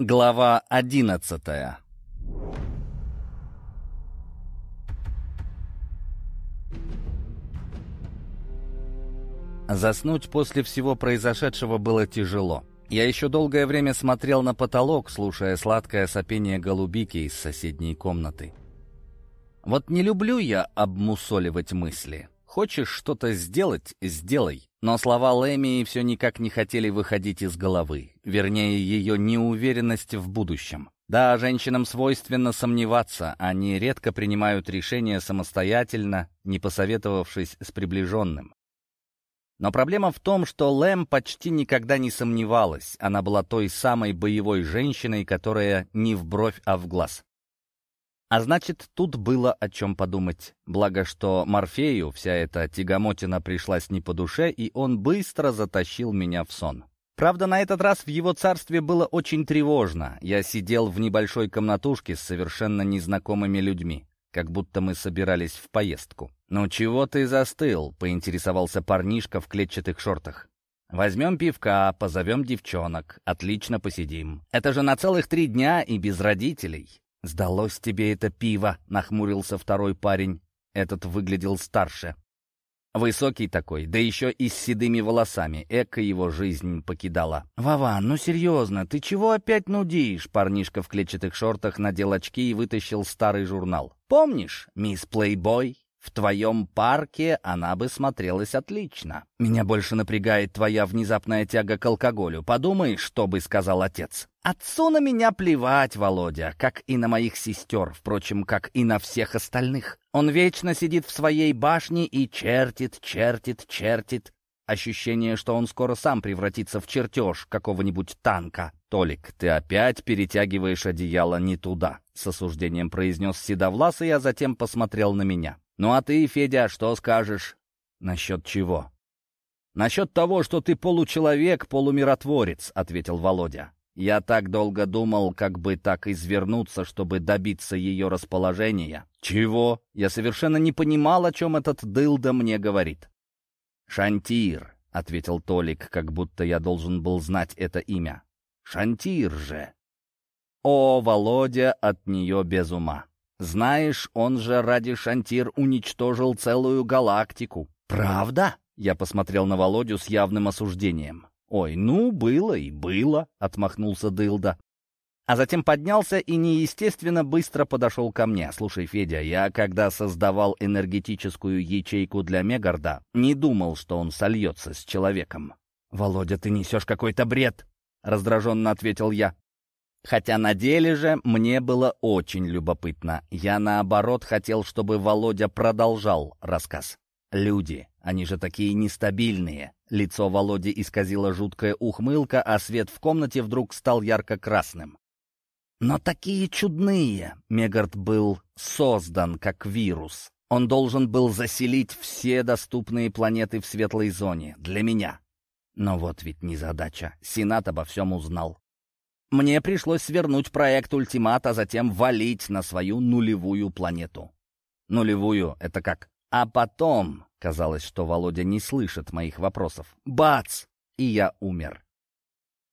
Глава одиннадцатая Заснуть после всего произошедшего было тяжело. Я еще долгое время смотрел на потолок, слушая сладкое сопение голубики из соседней комнаты. Вот не люблю я обмусоливать мысли. Хочешь что-то сделать — сделай. Но слова Лэмии все никак не хотели выходить из головы. Вернее, ее неуверенность в будущем. Да, женщинам свойственно сомневаться, они редко принимают решения самостоятельно, не посоветовавшись с приближенным. Но проблема в том, что Лэм почти никогда не сомневалась. Она была той самой боевой женщиной, которая не в бровь, а в глаз. А значит, тут было о чем подумать. Благо, что Морфею вся эта тягомотина пришлась не по душе, и он быстро затащил меня в сон. Правда, на этот раз в его царстве было очень тревожно. Я сидел в небольшой комнатушке с совершенно незнакомыми людьми, как будто мы собирались в поездку. «Ну чего ты застыл?» — поинтересовался парнишка в клетчатых шортах. «Возьмем пивка, позовем девчонок, отлично посидим. Это же на целых три дня и без родителей. «Сдалось тебе это пиво», — нахмурился второй парень. Этот выглядел старше. Высокий такой, да еще и с седыми волосами. Эко его жизнь покидала. «Вован, ну серьезно, ты чего опять нудишь?» Парнишка в клетчатых шортах надел очки и вытащил старый журнал. «Помнишь, мисс Плейбой?» В твоем парке она бы смотрелась отлично. Меня больше напрягает твоя внезапная тяга к алкоголю. Подумай, что бы сказал отец. Отцу на меня плевать, Володя, как и на моих сестер, впрочем, как и на всех остальных. Он вечно сидит в своей башне и чертит, чертит, чертит. Ощущение, что он скоро сам превратится в чертеж какого-нибудь танка. «Толик, ты опять перетягиваешь одеяло не туда», — с осуждением произнес Седовласый, а затем посмотрел на меня. «Ну а ты, Федя, что скажешь?» «Насчет чего?» «Насчет того, что ты получеловек, полумиротворец», — ответил Володя. «Я так долго думал, как бы так извернуться, чтобы добиться ее расположения». «Чего?» Я совершенно не понимал, о чем этот дылда мне говорит. «Шантир», — ответил Толик, как будто я должен был знать это имя. «Шантир же». О, Володя от нее без ума. Знаешь, он же ради Шантир уничтожил целую галактику. Правда? Я посмотрел на Володю с явным осуждением. «Ой, ну, было и было», — отмахнулся Дылда. А затем поднялся и неестественно быстро подошел ко мне. «Слушай, Федя, я, когда создавал энергетическую ячейку для Мегарда, не думал, что он сольется с человеком». «Володя, ты несешь какой-то бред!» — раздраженно ответил я. Хотя на деле же мне было очень любопытно. Я, наоборот, хотел, чтобы Володя продолжал рассказ. «Люди, они же такие нестабильные». Лицо Володи исказило жуткая ухмылка, а свет в комнате вдруг стал ярко-красным. «Но такие чудные!» Мегард был создан как вирус. Он должен был заселить все доступные планеты в светлой зоне. Для меня. Но вот ведь незадача. Сенат обо всем узнал. Мне пришлось свернуть проект «Ультимат», а затем валить на свою нулевую планету. Нулевую — это как? А потом, казалось, что Володя не слышит моих вопросов, бац! И я умер.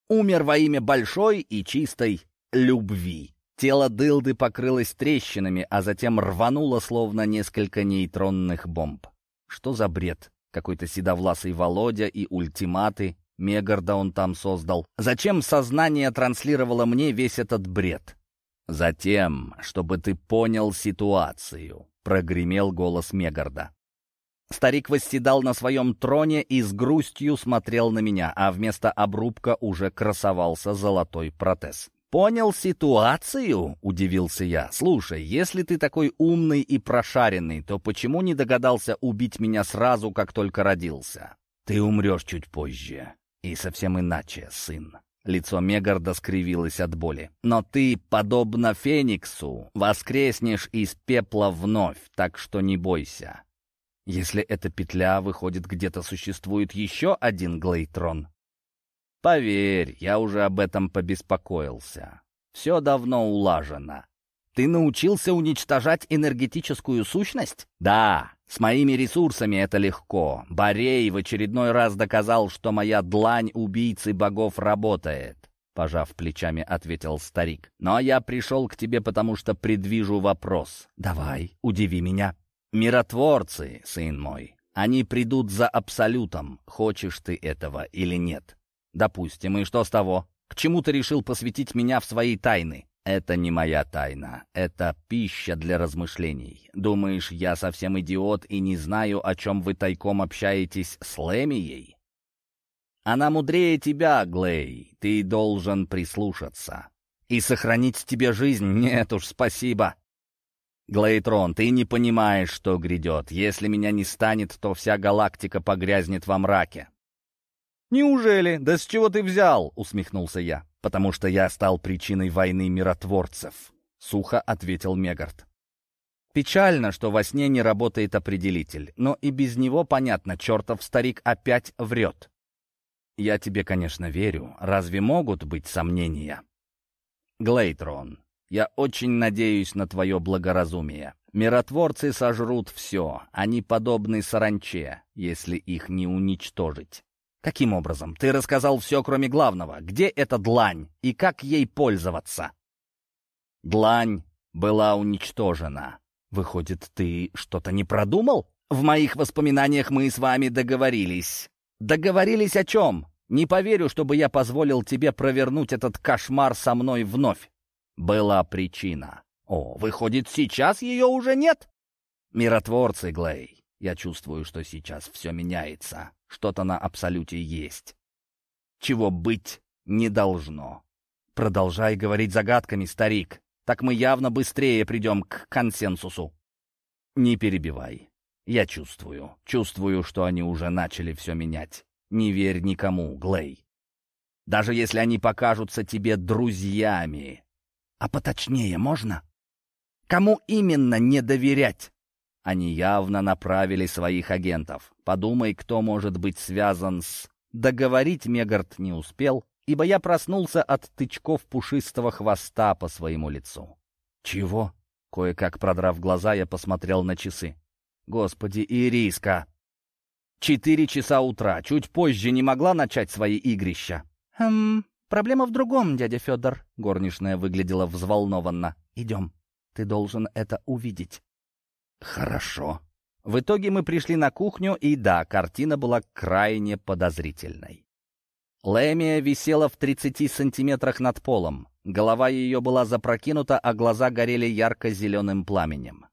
Умер во имя большой и чистой любви. Тело дылды покрылось трещинами, а затем рвануло, словно несколько нейтронных бомб. Что за бред? Какой-то седовласый Володя и ультиматы, Мегарда он там создал. Зачем сознание транслировало мне весь этот бред? Затем, чтобы ты понял ситуацию, прогремел голос Мегарда. Старик восседал на своем троне и с грустью смотрел на меня, а вместо обрубка уже красовался золотой протез. «Понял ситуацию?» — удивился я. «Слушай, если ты такой умный и прошаренный, то почему не догадался убить меня сразу, как только родился? Ты умрешь чуть позже. И совсем иначе, сын. Лицо Мегарда скривилось от боли. «Но ты, подобно Фениксу, воскреснешь из пепла вновь, так что не бойся. Если эта петля, выходит, где-то существует еще один Глейтрон. Поверь, я уже об этом побеспокоился. Все давно улажено. Ты научился уничтожать энергетическую сущность? Да, с моими ресурсами это легко. Борей в очередной раз доказал, что моя длань убийцы богов работает. пожав плечами, ответил старик. «Но я пришел к тебе, потому что предвижу вопрос. Давай, удиви меня. Миротворцы, сын мой, они придут за абсолютом, хочешь ты этого или нет. Допустим, и что с того? К чему ты решил посвятить меня в свои тайны? Это не моя тайна, это пища для размышлений. Думаешь, я совсем идиот и не знаю, о чем вы тайком общаетесь с Лемией? Она мудрее тебя, Глей. Ты должен прислушаться. И сохранить тебе жизнь? Нет уж, спасибо. Глейтрон, ты не понимаешь, что грядет. Если меня не станет, то вся галактика погрязнет во мраке. «Неужели? Да с чего ты взял?» — усмехнулся я. «Потому что я стал причиной войны миротворцев», — сухо ответил Мегард. Печально, что во сне не работает определитель, но и без него понятно, чертов старик опять врет. Я тебе, конечно, верю. Разве могут быть сомнения? Глейтрон, я очень надеюсь на твое благоразумие. Миротворцы сожрут все. Они подобны саранче, если их не уничтожить. Каким образом? Ты рассказал все, кроме главного. Где эта длань и как ей пользоваться? Длань была уничтожена. Выходит, ты что-то не продумал? В моих воспоминаниях мы с вами договорились. Договорились о чем? Не поверю, чтобы я позволил тебе провернуть этот кошмар со мной вновь. Была причина. О, выходит, сейчас ее уже нет? Миротворцы, Глей. Я чувствую, что сейчас все меняется. Что-то на абсолюте есть. Чего быть не должно. Продолжай говорить загадками, старик. Так мы явно быстрее придем к консенсусу. Не перебивай. Я чувствую. Чувствую, что они уже начали все менять. Не верь никому, Глей. Даже если они покажутся тебе друзьями. А поточнее можно? Кому именно не доверять? Они явно направили своих агентов. Подумай, кто может быть связан с... Договорить Мегард не успел, ибо я проснулся от тычков пушистого хвоста по своему лицу. «Чего?» Кое-как продрав глаза, я посмотрел на часы. Господи, Ириска! Четыре часа утра. Чуть позже не могла начать свои игрища. Хм, проблема в другом, дядя Федор. Горничная выглядела взволнованно. Идем. Ты должен это увидеть. Хорошо. В итоге мы пришли на кухню, и да, картина была крайне подозрительной. Лэмия висела в 30 сантиметрах над полом. Голова ее была запрокинута, а глаза горели ярко-зеленым пламенем.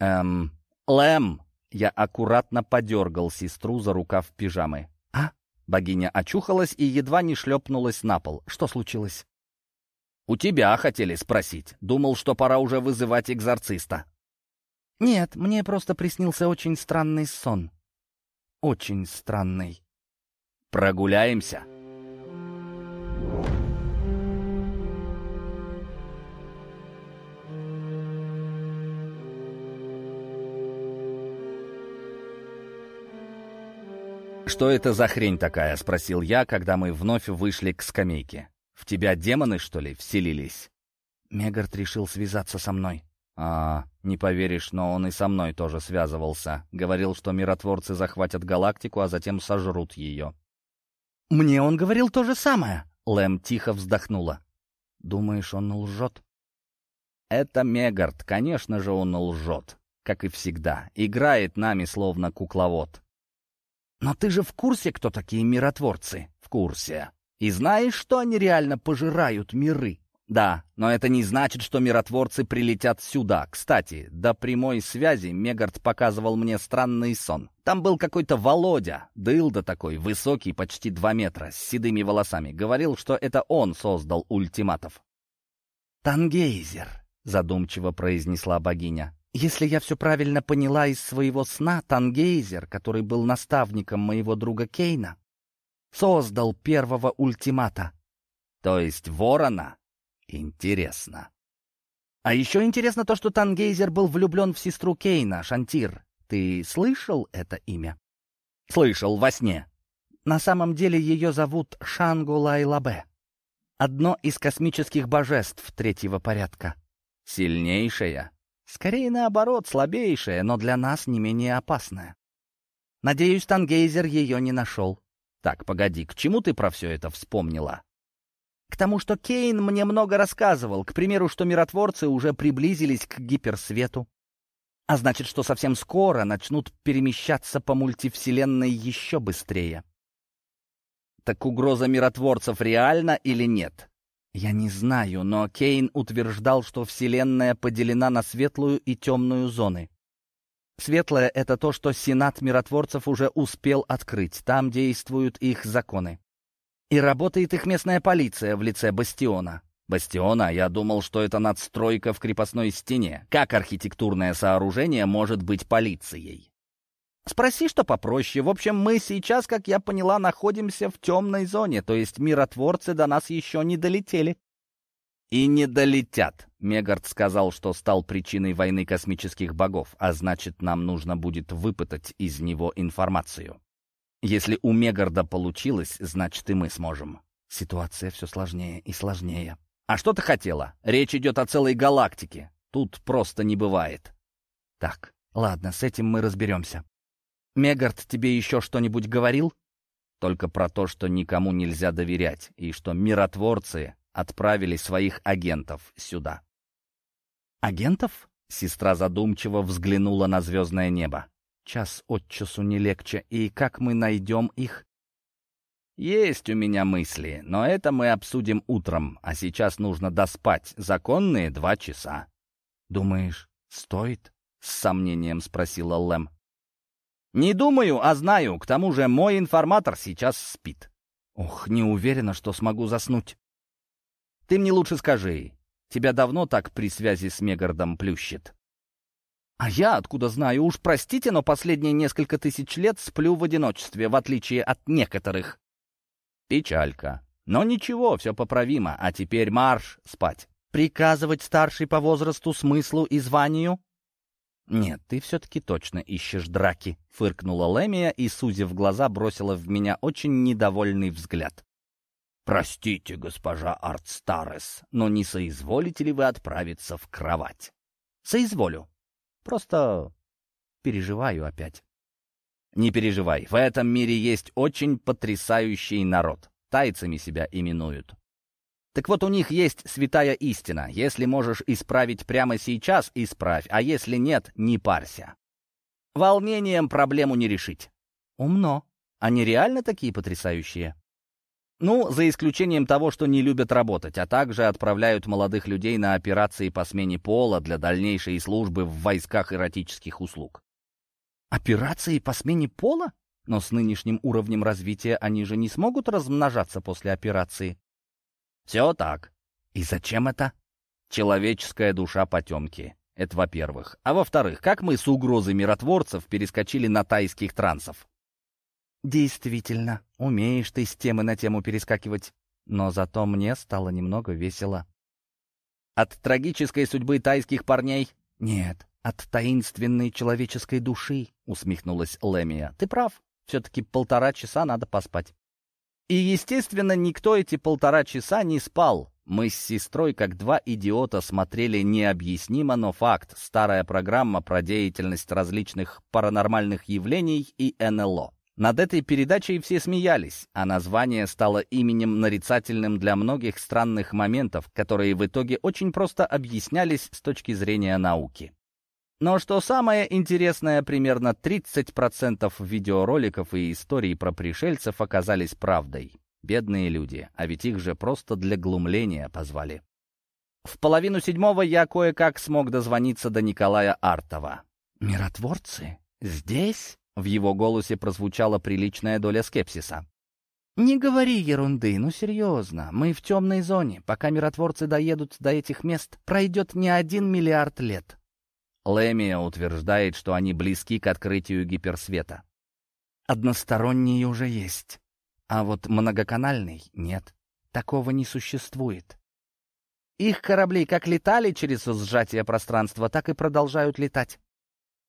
Эм, «Лэм!» Я аккуратно подергал сестру за рукав пижамы. «А?» Богиня очухалась и едва не шлепнулась на пол. «Что случилось?» «У тебя хотели спросить. Думал, что пора уже вызывать экзорциста». «Нет, мне просто приснился очень странный сон. Очень странный». «Прогуляемся?» «Что это за хрень такая?» — спросил я, когда мы вновь вышли к скамейке. «В тебя демоны, что ли, вселились?» Мегард решил связаться со мной. «А, не поверишь, но он и со мной тоже связывался. Говорил, что миротворцы захватят галактику, а затем сожрут ее». «Мне он говорил то же самое!» Лэм тихо вздохнула. «Думаешь, он лжет?» «Это Мегард, конечно же, он лжет. Как и всегда. Играет нами, словно кукловод. «Но ты же в курсе, кто такие миротворцы?» «В курсе. И знаешь, что они реально пожирают миры?» «Да, но это не значит, что миротворцы прилетят сюда. Кстати, до прямой связи Мегард показывал мне странный сон. Там был какой-то Володя, дылда такой, высокий, почти два метра, с седыми волосами. Говорил, что это он создал ультиматов». «Тангейзер», — задумчиво произнесла богиня. Если я все правильно поняла из своего сна, Тангейзер, который был наставником моего друга Кейна, создал первого ультимата. То есть ворона? Интересно. А еще интересно то, что Тангейзер был влюблен в сестру Кейна, Шантир. Ты слышал это имя? Слышал, во сне. На самом деле ее зовут Шангу Лайлабе. Одно из космических божеств третьего порядка. Сильнейшая? Скорее наоборот, слабейшая, но для нас не менее опасная. Надеюсь, Тангейзер ее не нашел. Так, погоди, к чему ты про все это вспомнила? К тому, что Кейн мне много рассказывал, к примеру, что миротворцы уже приблизились к гиперсвету. А значит, что совсем скоро начнут перемещаться по мультивселенной еще быстрее. Так угроза миротворцев реальна или нет? Я не знаю, но Кейн утверждал, что Вселенная поделена на светлую и темную зоны. Светлое — это то, что Сенат миротворцев уже успел открыть. Там действуют их законы. И работает их местная полиция в лице Бастиона. Бастиона, я думал, что это надстройка в крепостной стене. Как архитектурное сооружение может быть полицией? Спроси, что попроще. В общем, мы сейчас, как я поняла, находимся в темной зоне, то есть миротворцы до нас еще не долетели. И не долетят. Мегард сказал, что стал причиной войны космических богов, а значит, нам нужно будет выпытать из него информацию. Если у Мегарда получилось, значит, и мы сможем. Ситуация все сложнее и сложнее. А что ты хотела? Речь идет о целой галактике. Тут просто не бывает. Так, ладно, с этим мы разберемся. Мегард тебе еще что-нибудь говорил? Только про то, что никому нельзя доверять, и что миротворцы отправили своих агентов сюда. «Агентов?» — сестра задумчиво взглянула на звездное небо. «Час от часу не легче, и как мы найдем их?» «Есть у меня мысли, но это мы обсудим утром, а сейчас нужно доспать. Законные два часа». «Думаешь, стоит?» — с сомнением спросила Лэм. «Не думаю, а знаю. К тому же мой информатор сейчас спит». «Ох, не уверена, что смогу заснуть». «Ты мне лучше скажи, тебя давно так при связи с Мегардом плющит?» «А я откуда знаю? Уж простите, но последние несколько тысяч лет сплю в одиночестве, в отличие от некоторых». «Печалька. Но ничего, все поправимо, а теперь марш спать». «Приказывать старший по возрасту, смыслу и званию?» «Нет, ты все-таки точно ищешь драки», — фыркнула Лемия и, сузив глаза, бросила в меня очень недовольный взгляд. «Простите, госпожа Артстарес, но не соизволите ли вы отправиться в кровать?» «Соизволю. Просто переживаю опять». «Не переживай, в этом мире есть очень потрясающий народ. Тайцами себя именуют. Так вот, у них есть святая истина. Если можешь исправить прямо сейчас, исправь, а если нет, не парься. Волнением проблему не решить. Умно. Они реально такие потрясающие? Ну, за исключением того, что не любят работать, а также отправляют молодых людей на операции по смене пола для дальнейшей службы в войсках эротических услуг. Операции по смене пола? Но с нынешним уровнем развития они же не смогут размножаться после операции. Все так. И зачем это? Человеческая душа потемки. Это во-первых. А во-вторых, как мы с угрозой миротворцев перескочили на тайских трансов? Действительно, умеешь ты с темы на тему перескакивать. Но зато мне стало немного весело. От трагической судьбы тайских парней? Нет, от таинственной человеческой души, усмехнулась Лемия. Ты прав. Все-таки полтора часа надо поспать. И, естественно, никто эти полтора часа не спал. Мы с сестрой, как два идиота, смотрели необъяснимо, но факт. Старая программа про деятельность различных паранормальных явлений и НЛО. Над этой передачей все смеялись, а название стало именем нарицательным для многих странных моментов, которые в итоге очень просто объяснялись с точки зрения науки. Но что самое интересное, примерно 30% видеороликов и историй про пришельцев оказались правдой. Бедные люди, а ведь их же просто для глумления позвали. В половину седьмого я кое-как смог дозвониться до Николая Артова. «Миротворцы? Здесь?» В его голосе прозвучала приличная доля скепсиса. «Не говори ерунды, ну серьезно. Мы в темной зоне. Пока миротворцы доедут до этих мест, пройдет не один миллиард лет. Лемия утверждает, что они близки к открытию гиперсвета. Односторонний уже есть, а вот многоканальный нет. Такого не существует. Их корабли как летали через сжатие пространства, так и продолжают летать.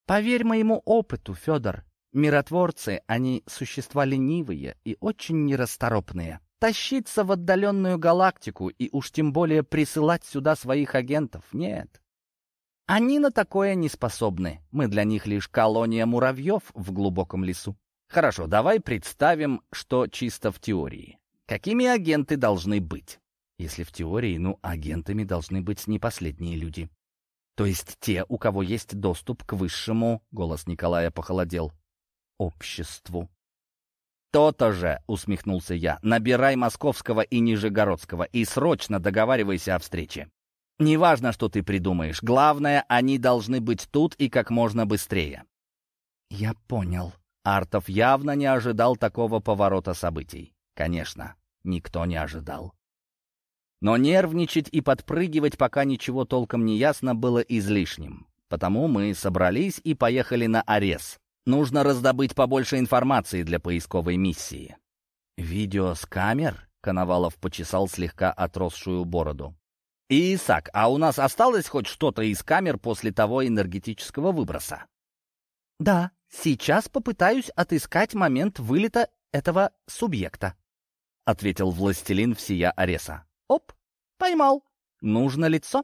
Поверь моему опыту, Федор, миротворцы, они существа ленивые и очень нерасторопные. Тащиться в отдаленную галактику и уж тем более присылать сюда своих агентов — нет. Они на такое не способны. Мы для них лишь колония муравьев в глубоком лесу. Хорошо, давай представим, что чисто в теории. Какими агенты должны быть? Если в теории, ну, агентами должны быть не последние люди. То есть те, у кого есть доступ к высшему, голос Николая похолодел, обществу. «То-то же!» — усмехнулся я. «Набирай московского и нижегородского и срочно договаривайся о встрече. Неважно, что ты придумаешь. Главное, они должны быть тут и как можно быстрее». «Я понял». Артов явно не ожидал такого поворота событий. Конечно, никто не ожидал. Но нервничать и подпрыгивать, пока ничего толком не ясно, было излишним. Потому мы собрались и поехали на Арес. Нужно раздобыть побольше информации для поисковой миссии. «Видео с камер?» — Коновалов почесал слегка отросшую бороду. «Исаак, а у нас осталось хоть что-то из камер после того энергетического выброса?» «Да, сейчас попытаюсь отыскать момент вылета этого субъекта», — ответил властелин всея Ареса. «Оп, поймал. Нужно лицо?»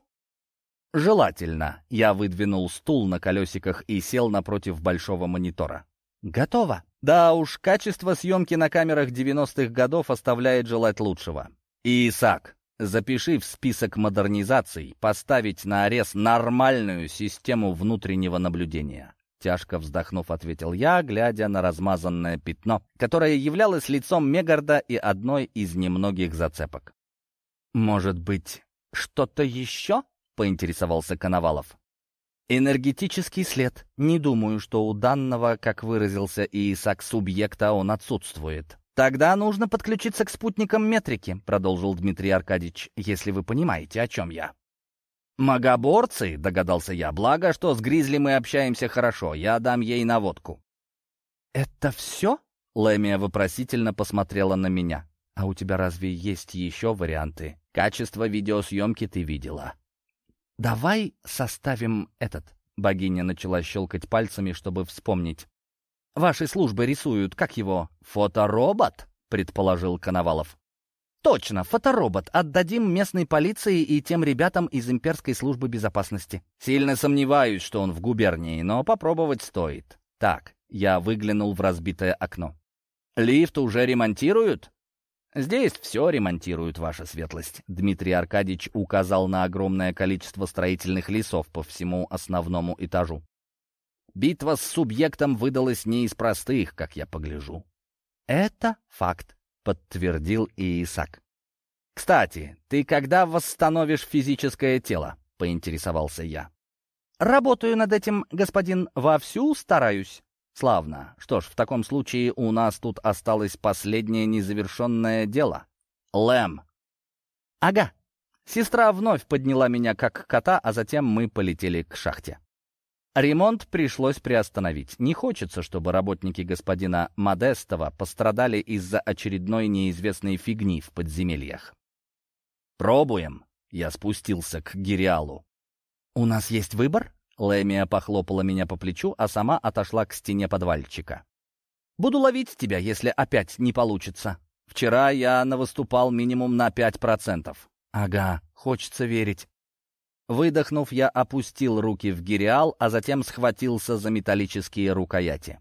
«Желательно». Я выдвинул стул на колесиках и сел напротив большого монитора. «Готово». Да уж, качество съемки на камерах 90-х годов оставляет желать лучшего. Исаак, запиши в список модернизаций поставить на арест нормальную систему внутреннего наблюдения. Тяжко вздохнув, ответил я, глядя на размазанное пятно, которое являлось лицом Мегарда и одной из немногих зацепок. «Может быть, что-то еще?» Поинтересовался Коновалов. Энергетический след. Не думаю, что у данного, как выразился Исаак, субъекта он отсутствует. Тогда нужно подключиться к спутникам метрики, продолжил Дмитрий Аркадьевич, если вы понимаете, о чем я. «Магоборцы», — догадался я, — «благо, что с Гризли мы общаемся хорошо, я дам ей наводку». «Это все?» — Лэмия вопросительно посмотрела на меня. «А у тебя разве есть еще варианты? Качество видеосъемки ты видела. «Давай составим этот...» Богиня начала щелкать пальцами, чтобы вспомнить. «Ваши службы рисуют, как его, фоторобот?» — предположил Коновалов. «Точно, фоторобот. Отдадим местной полиции и тем ребятам из имперской службы безопасности. Сильно сомневаюсь, что он в губернии, но попробовать стоит. Так, я выглянул в разбитое окно. Лифт уже ремонтируют?» «Здесь все ремонтируют, ваша светлость», — Дмитрий Аркадьевич указал на огромное количество строительных лесов по всему основному этажу. «Битва с субъектом выдалась не из простых, как я погляжу». «Это факт», — подтвердил Иисак. «Кстати, ты когда восстановишь физическое тело?» — поинтересовался я. «Работаю над этим, господин, вовсю стараюсь». Славно. Что ж, в таком случае у нас тут осталось последнее незавершенное дело. Лэм. Ага. Сестра вновь подняла меня как кота, а затем мы полетели к шахте. Ремонт пришлось приостановить. Не хочется, чтобы работники господина Модестова пострадали из-за очередной неизвестной фигни в подземельях. «Пробуем!» — я спустился к Гириалу. «У нас есть выбор?» Лэмия похлопала меня по плечу, а сама отошла к стене подвальчика. «Буду ловить тебя, если опять не получится. Вчера я навыступал минимум на пять процентов». «Ага, хочется верить». Выдохнув, я опустил руки в гириал, а затем схватился за металлические рукояти.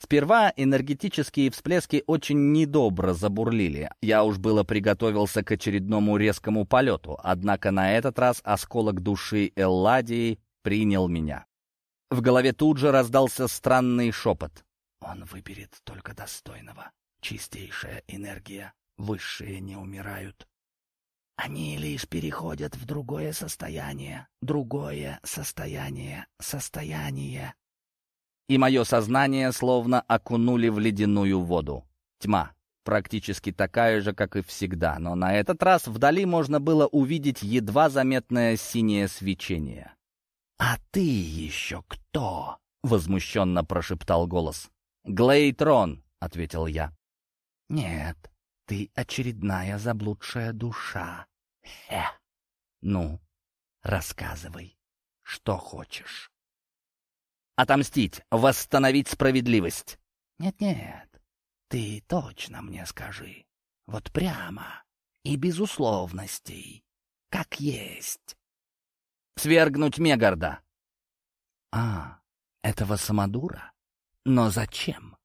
Сперва энергетические всплески очень недобро забурлили. Я уж было приготовился к очередному резкому полету, однако на этот раз осколок души Элладии принял меня. В голове тут же раздался странный шепот. «Он выберет только достойного. Чистейшая энергия. Высшие не умирают. Они лишь переходят в другое состояние. Другое состояние. Состояние». И мое сознание словно окунули в ледяную воду. Тьма, практически такая же, как и всегда, но на этот раз вдали можно было увидеть едва заметное синее свечение. «А ты еще кто?» — возмущенно прошептал голос. «Глейтрон», — ответил я. «Нет, ты очередная заблудшая душа. Хе! Ну, рассказывай, что хочешь». «Отомстить, восстановить справедливость». «Нет-нет, ты точно мне скажи. Вот прямо и без условностей, как есть». Свергнуть Мегарда. А, этого самодура? Но зачем?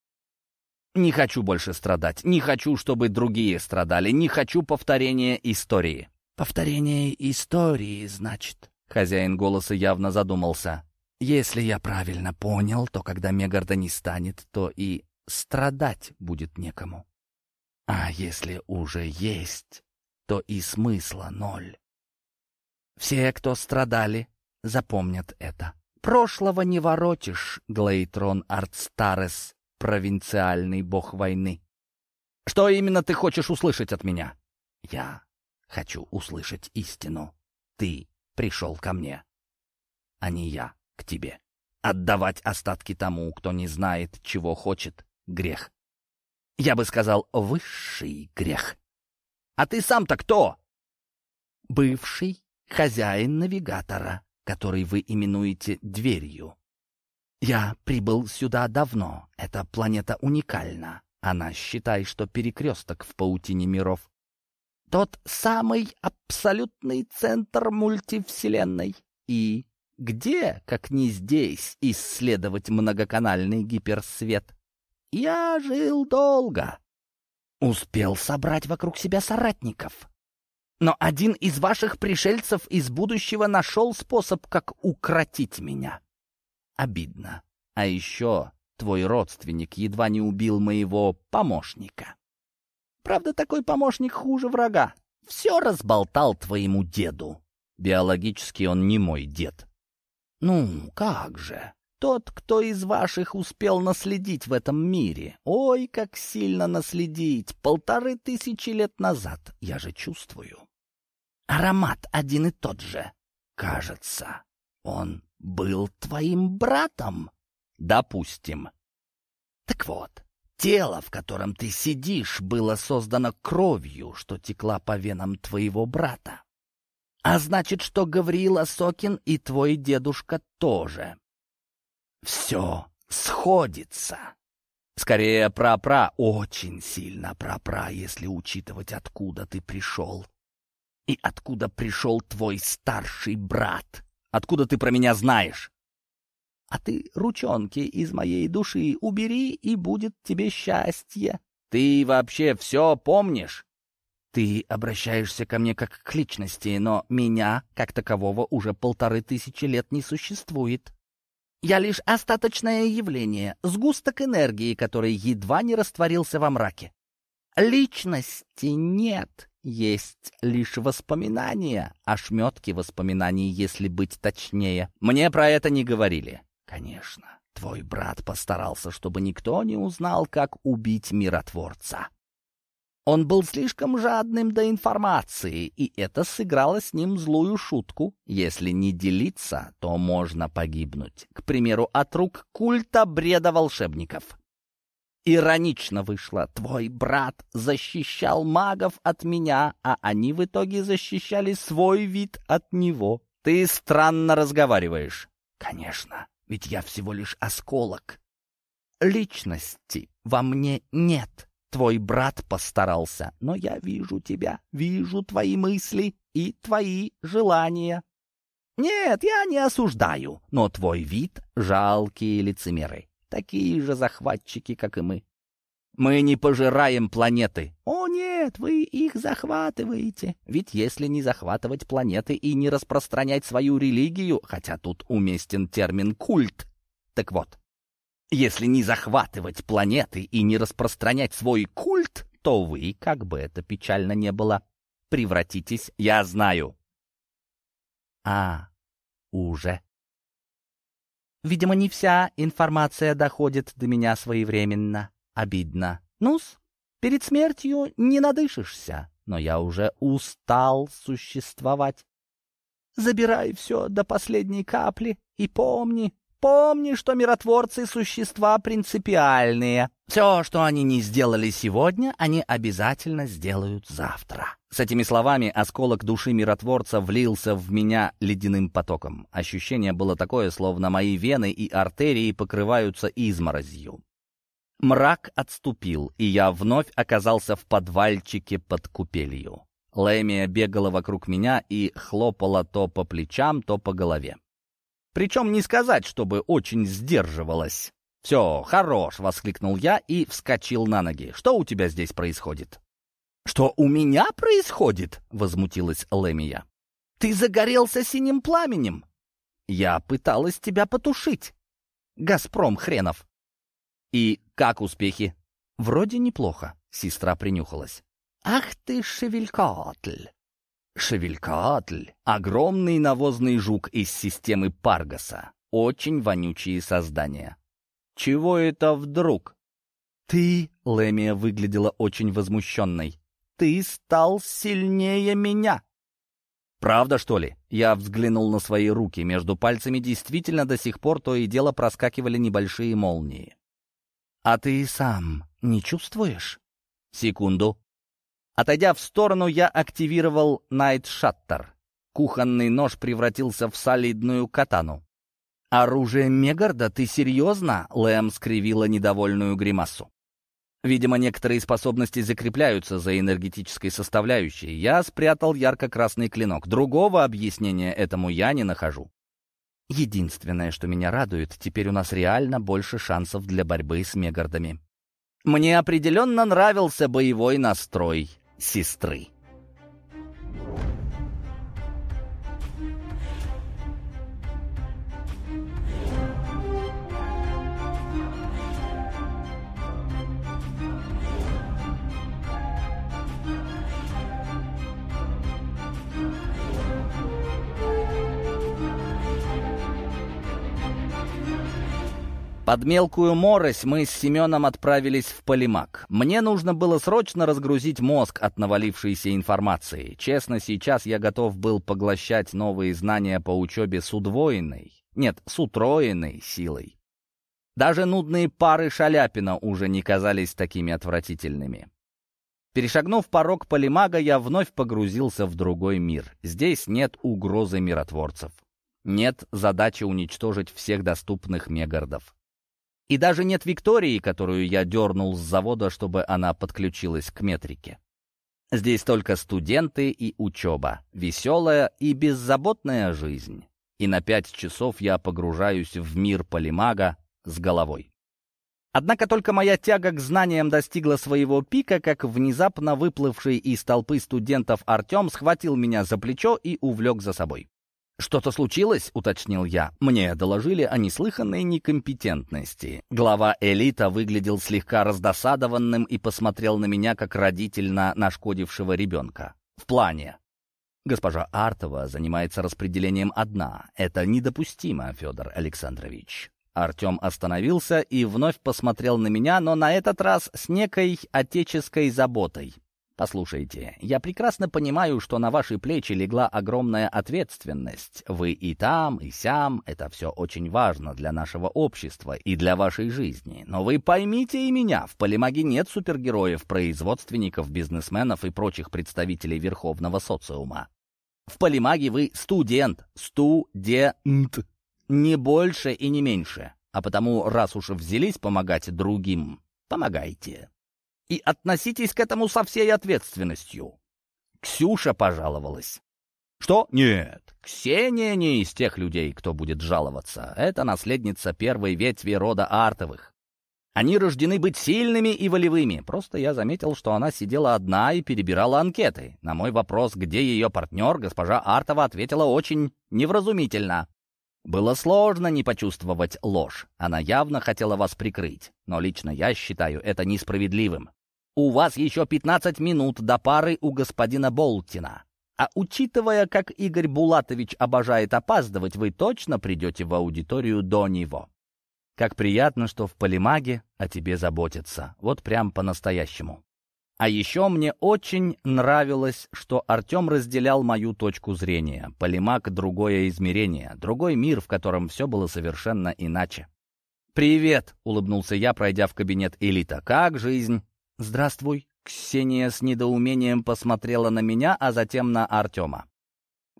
Не хочу больше страдать, не хочу, чтобы другие страдали, не хочу повторения истории». «Повторение истории, значит?» Хозяин голоса явно задумался. «Если я правильно понял, то когда Мегарда не станет, то и страдать будет некому. А если уже есть, то и смысла ноль. Все, кто страдали, запомнят это. Прошлого не воротишь, Глейтрон Артстарес, провинциальный бог войны. Что именно ты хочешь услышать от меня? Я хочу услышать истину. Ты пришел ко мне, а не я к тебе. Отдавать остатки тому, кто не знает, чего хочет, — грех. Я бы сказал, высший грех. А ты сам-то кто? Бывший хозяин навигатора, который вы именуете дверью. Я прибыл сюда давно. Эта планета уникальна. Она, считай, что перекресток в паутине миров. Тот самый абсолютный центр мультивселенной. И где, как не здесь, исследовать многоканальный гиперсвет? Я жил долго. Успел собрать вокруг себя соратников. Но один из ваших пришельцев из будущего нашел способ, как укротить меня. Обидно. А еще твой родственник едва не убил моего помощника. Правда, такой помощник хуже врага. Все разболтал твоему деду. Биологически он не мой дед. Ну, как же. Тот, кто из ваших успел наследить в этом мире. Ой, как сильно наследить. Полторы тысячи лет назад. Я же чувствую. Аромат один и тот же. Кажется, он был твоим братом. Допустим. Так вот, Тело, в котором ты сидишь, было создано кровью, что текла по венам твоего брата. А значит, что Гавриил Сокин и твой дедушка тоже. Все сходится. Скорее, прапра, очень сильно прапра, если учитывать, откуда ты пришел. И откуда пришел твой старший брат. Откуда ты про меня знаешь? А ты ручонки из моей души убери, и будет тебе счастье. Ты вообще все помнишь? Ты обращаешься ко мне как к личности, но меня, как такового, уже полторы тысячи лет не существует. Я лишь остаточное явление, сгусток энергии, который едва не растворился во мраке. Личности нет, есть лишь воспоминания, ошметки воспоминаний, если быть точнее. Мне про это не говорили. Конечно, твой брат постарался, чтобы никто не узнал, как убить миротворца. Он был слишком жадным до информации, и это сыграло с ним злую шутку. Если не делиться, то можно погибнуть. К примеру, от рук культа бреда волшебников. Иронично вышло. Твой брат защищал магов от меня, а они в итоге защищали свой вид от него. Ты странно разговариваешь. Конечно. Ведь я всего лишь осколок. Личности во мне нет. Твой брат постарался, но я вижу тебя, вижу твои мысли и твои желания. Нет, я не осуждаю, но твой вид — жалкие лицемеры, такие же захватчики, как и мы. Мы не пожираем планеты. О нет, вы их захватываете. Ведь если не захватывать планеты и не распространять свою религию, хотя тут уместен термин «культ», так вот, если не захватывать планеты и не распространять свой культ, то вы, как бы это печально не было, превратитесь, я знаю. А, уже. Видимо, не вся информация доходит до меня своевременно. Обидно. Ну-с, перед смертью не надышишься, но я уже устал существовать. Забирай все до последней капли и помни, помни, что миротворцы — существа принципиальные. Все, что они не сделали сегодня, они обязательно сделают завтра. С этими словами осколок души миротворца влился в меня ледяным потоком. Ощущение было такое, словно мои вены и артерии покрываются изморозью. Мрак отступил, и я вновь оказался в подвальчике под купелью. Лэмия бегала вокруг меня и хлопала то по плечам, то по голове. Причем не сказать, чтобы очень сдерживалась. «Все, хорош!» — воскликнул я и вскочил на ноги. «Что у тебя здесь происходит?» «Что у меня происходит?» — возмутилась Лемия. «Ты загорелся синим пламенем!» «Я пыталась тебя потушить!» «Газпром хренов!» «И как успехи?» «Вроде неплохо», — сестра принюхалась. «Ах ты, шевелькотль!» Шевелькотль — огромный навозный жук из системы Паргаса. Очень вонючие создания. «Чего это вдруг?» «Ты...» — Лемия выглядела очень возмущенной. «Ты стал сильнее меня!» «Правда, что ли?» Я взглянул на свои руки. Между пальцами действительно до сих пор то и дело проскакивали небольшие молнии. «А ты сам не чувствуешь?» «Секунду». Отойдя в сторону, я активировал Найт Шаттер. Кухонный нож превратился в солидную катану. «Оружие Мегарда? Ты серьезно?» — Лэм скривила недовольную гримасу. Видимо, некоторые способности закрепляются за энергетической составляющей. Я спрятал ярко-красный клинок. Другого объяснения этому я не нахожу. Единственное, что меня радует, теперь у нас реально больше шансов для борьбы с Мегардами. Мне определенно нравился боевой настрой сестры. Под мелкую морось мы с Семеном отправились в Полимак. Мне нужно было срочно разгрузить мозг от навалившейся информации. Честно, сейчас я готов был поглощать новые знания по учебе с удвоенной, нет, с утроенной силой. Даже нудные пары Шаляпина уже не казались такими отвратительными. Перешагнув порог Полимага, я вновь погрузился в другой мир. Здесь нет угрозы миротворцев. Нет задачи уничтожить всех доступных мегардов. И даже нет Виктории, которую я дернул с завода, чтобы она подключилась к метрике. Здесь только студенты и учеба, веселая и беззаботная жизнь. И на пять часов я погружаюсь в мир полимага с головой. Однако только моя тяга к знаниям достигла своего пика, как внезапно выплывший из толпы студентов Артем схватил меня за плечо и увлек за собой. «Что-то случилось?» — уточнил я. Мне доложили о неслыханной некомпетентности. Глава элита выглядел слегка раздосадованным и посмотрел на меня, как родитель на нашкодившего ребенка. В плане. Госпожа Артова занимается распределением одна. Это недопустимо, Федор Александрович. Артем остановился и вновь посмотрел на меня, но на этот раз с некой отеческой заботой. Послушайте, я прекрасно понимаю, что на ваши плечи легла огромная ответственность. Вы и там, и сям, это все очень важно для нашего общества и для вашей жизни. Но вы поймите и меня, в Полимаге нет супергероев, производственников, бизнесменов и прочих представителей верховного социума. В Полимаге вы студент, студент, не больше и не меньше. А потому, раз уж взялись помогать другим, помогайте и относитесь к этому со всей ответственностью. Ксюша пожаловалась. Что? Нет, Ксения не из тех людей, кто будет жаловаться. Это наследница первой ветви рода Артовых. Они рождены быть сильными и волевыми. Просто я заметил, что она сидела одна и перебирала анкеты. На мой вопрос, где ее партнер, госпожа Артова ответила очень невразумительно. Было сложно не почувствовать ложь. Она явно хотела вас прикрыть. Но лично я считаю это несправедливым. У вас еще 15 минут до пары у господина Болтина. А учитывая, как Игорь Булатович обожает опаздывать, вы точно придете в аудиторию до него. Как приятно, что в Полимаге о тебе заботятся. Вот прям по-настоящему. А еще мне очень нравилось, что Артем разделял мою точку зрения. Полимаг — другое измерение, другой мир, в котором все было совершенно иначе. «Привет!» — улыбнулся я, пройдя в кабинет элита. «Как жизнь?» «Здравствуй». Ксения с недоумением посмотрела на меня, а затем на Артема.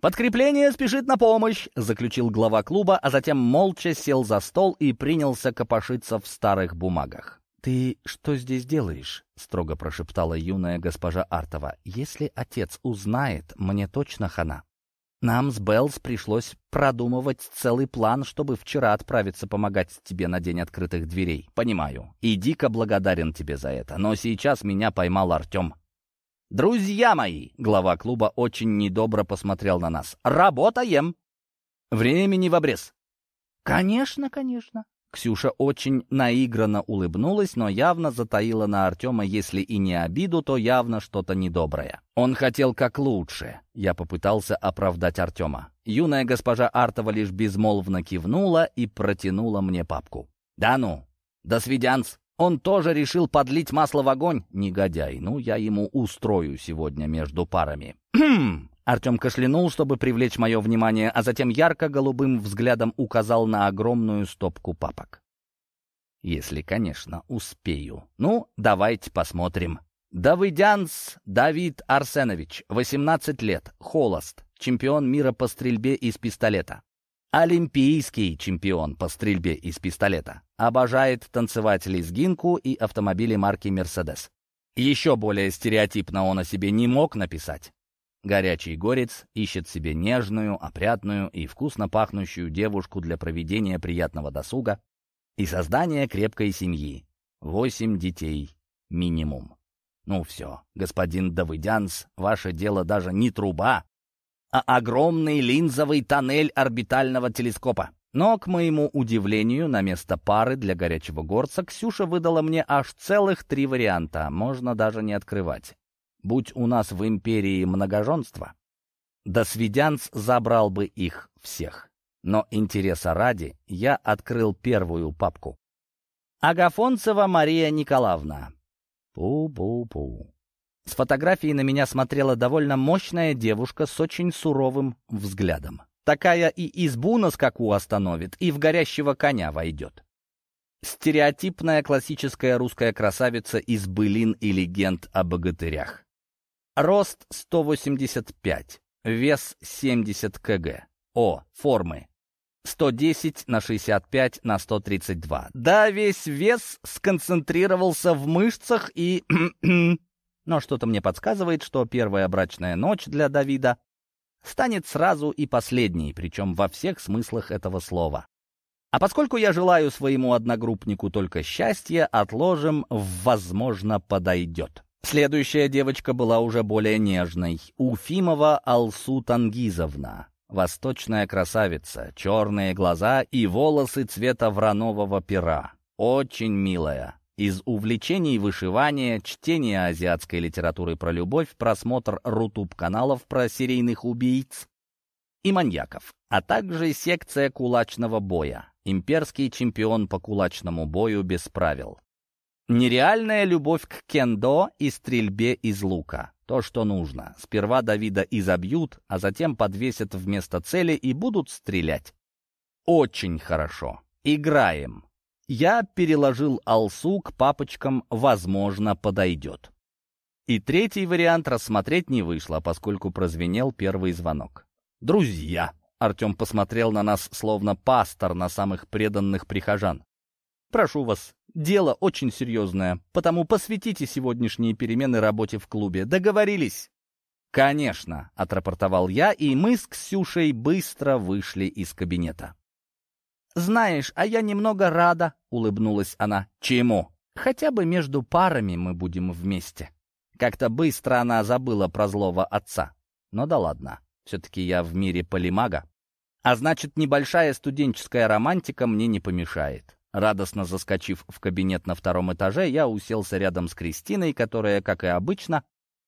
«Подкрепление спешит на помощь», — заключил глава клуба, а затем молча сел за стол и принялся копошиться в старых бумагах. «Ты что здесь делаешь?» — строго прошептала юная госпожа Артова. «Если отец узнает, мне точно хана». Нам с Беллс пришлось продумывать целый план, чтобы вчера отправиться помогать тебе на День открытых дверей. Понимаю. И дико благодарен тебе за это. Но сейчас меня поймал Артем. «Друзья мои!» — глава клуба очень недобро посмотрел на нас. «Работаем!» «Времени в обрез!» «Конечно, конечно!» Ксюша очень наигранно улыбнулась, но явно затаила на Артема, если и не обиду, то явно что-то недоброе. Он хотел как лучше. Я попытался оправдать Артема. Юная госпожа Артова лишь безмолвно кивнула и протянула мне папку. «Да ну! До свидянс!» Он тоже решил подлить масло в огонь? Негодяй. Ну, я ему устрою сегодня между парами. Артем кашлянул, чтобы привлечь мое внимание, а затем ярко-голубым взглядом указал на огромную стопку папок. Если, конечно, успею. Ну, давайте посмотрим. Давыдянс Давид Арсенович, 18 лет, холост, чемпион мира по стрельбе из пистолета. Олимпийский чемпион по стрельбе из пистолета. Обожает танцевать лезгинку и автомобили марки «Мерседес». Еще более стереотипно он о себе не мог написать. Горячий горец ищет себе нежную, опрятную и вкусно пахнущую девушку для проведения приятного досуга и создания крепкой семьи. Восемь детей минимум. Ну все, господин Давыдянс, ваше дело даже не труба, а огромный линзовый тоннель орбитального телескопа. Но, к моему удивлению, на место пары для горячего горца Ксюша выдала мне аж целых три варианта, можно даже не открывать. Будь у нас в империи многоженство, Досвидянц забрал бы их всех. Но интереса ради я открыл первую папку. Агафонцева Мария Николаевна. Пу-пу-пу. С фотографии на меня смотрела довольно мощная девушка с очень суровым взглядом. Такая и избу на скаку остановит, и в горящего коня войдет. Стереотипная классическая русская красавица из былин и легенд о богатырях. Рост 185, вес 70 кг. О, формы. 110 на 65 на 132. Да, весь вес сконцентрировался в мышцах и... Но что-то мне подсказывает, что первая брачная ночь для Давида станет сразу и последней, причем во всех смыслах этого слова. А поскольку я желаю своему одногруппнику только счастья, отложим «возможно подойдет». Следующая девочка была уже более нежной. Уфимова Алсу Тангизовна. Восточная красавица, черные глаза и волосы цвета вранового пера. Очень милая. Из увлечений вышивания, чтения азиатской литературы про любовь, просмотр рутуб-каналов про серийных убийц и маньяков, а также секция кулачного боя. Имперский чемпион по кулачному бою без правил. Нереальная любовь к кендо и стрельбе из лука. То, что нужно. Сперва Давида изобьют, а затем подвесят вместо цели и будут стрелять. Очень хорошо. Играем. Я переложил Алсу к папочкам «возможно, подойдет». И третий вариант рассмотреть не вышло, поскольку прозвенел первый звонок. «Друзья!» — Артем посмотрел на нас, словно пастор на самых преданных прихожан. «Прошу вас, Дело очень серьезное, потому посвятите сегодняшние перемены работе в клубе. Договорились?» «Конечно», — отрапортовал я, и мы с Ксюшей быстро вышли из кабинета. «Знаешь, а я немного рада», — улыбнулась она. «Чему?» «Хотя бы между парами мы будем вместе». Как-то быстро она забыла про злого отца. Но да ладно, все-таки я в мире полимага. А значит, небольшая студенческая романтика мне не помешает. Радостно заскочив в кабинет на втором этаже, я уселся рядом с Кристиной, которая, как и обычно,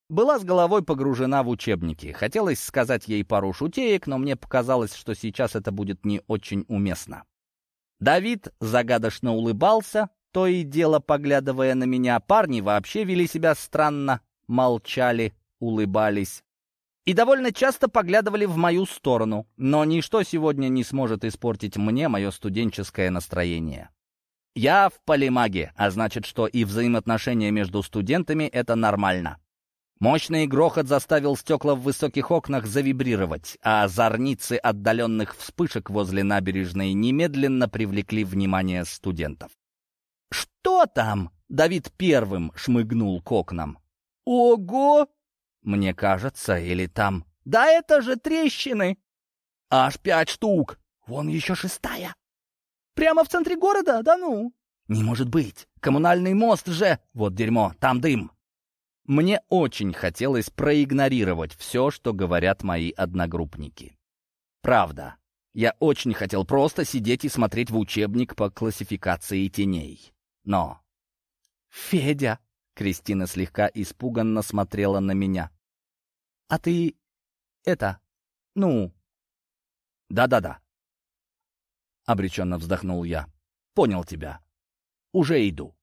была с головой погружена в учебники. Хотелось сказать ей пару шутеек, но мне показалось, что сейчас это будет не очень уместно. Давид загадочно улыбался, то и дело поглядывая на меня. Парни вообще вели себя странно, молчали, улыбались. И довольно часто поглядывали в мою сторону, но ничто сегодня не сможет испортить мне мое студенческое настроение. Я в полимаге, а значит, что и взаимоотношения между студентами — это нормально. Мощный грохот заставил стекла в высоких окнах завибрировать, а зорницы отдаленных вспышек возле набережной немедленно привлекли внимание студентов. «Что там?» — Давид первым шмыгнул к окнам. «Ого!» «Мне кажется, или там...» «Да это же трещины!» Аж пять штук! Вон еще шестая!» «Прямо в центре города? Да ну!» «Не может быть! Коммунальный мост же! Вот дерьмо, там дым!» Мне очень хотелось проигнорировать все, что говорят мои одногруппники. Правда, я очень хотел просто сидеть и смотреть в учебник по классификации теней. Но... «Федя!» — Кристина слегка испуганно смотрела на меня. «А ты... это... ну...» «Да-да-да». Обреченно вздохнул я. «Понял тебя. Уже иду».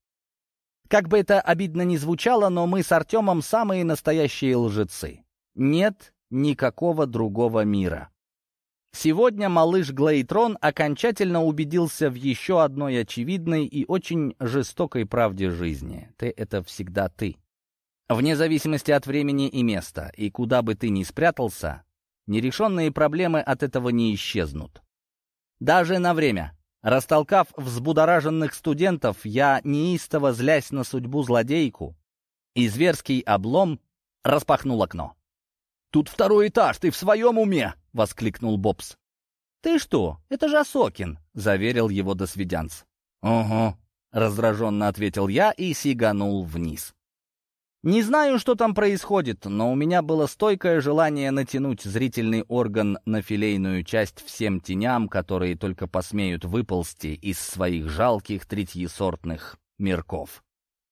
Как бы это обидно ни звучало, но мы с Артемом самые настоящие лжецы. Нет никакого другого мира. Сегодня малыш Глейтрон окончательно убедился в еще одной очевидной и очень жестокой правде жизни. Ты — это всегда ты. Вне зависимости от времени и места, и куда бы ты ни спрятался, нерешенные проблемы от этого не исчезнут. Даже на время. Растолкав взбудораженных студентов, я, неистово злясь на судьбу злодейку, и зверский облом распахнул окно. «Тут второй этаж, ты в своем уме?» — воскликнул Бобс. «Ты что? Это же Осокин!» — заверил его досвидянц. «Ого!» — раздраженно ответил я и сиганул вниз. Не знаю, что там происходит, но у меня было стойкое желание натянуть зрительный орган на филейную часть всем теням, которые только посмеют выползти из своих жалких третьесортных мирков.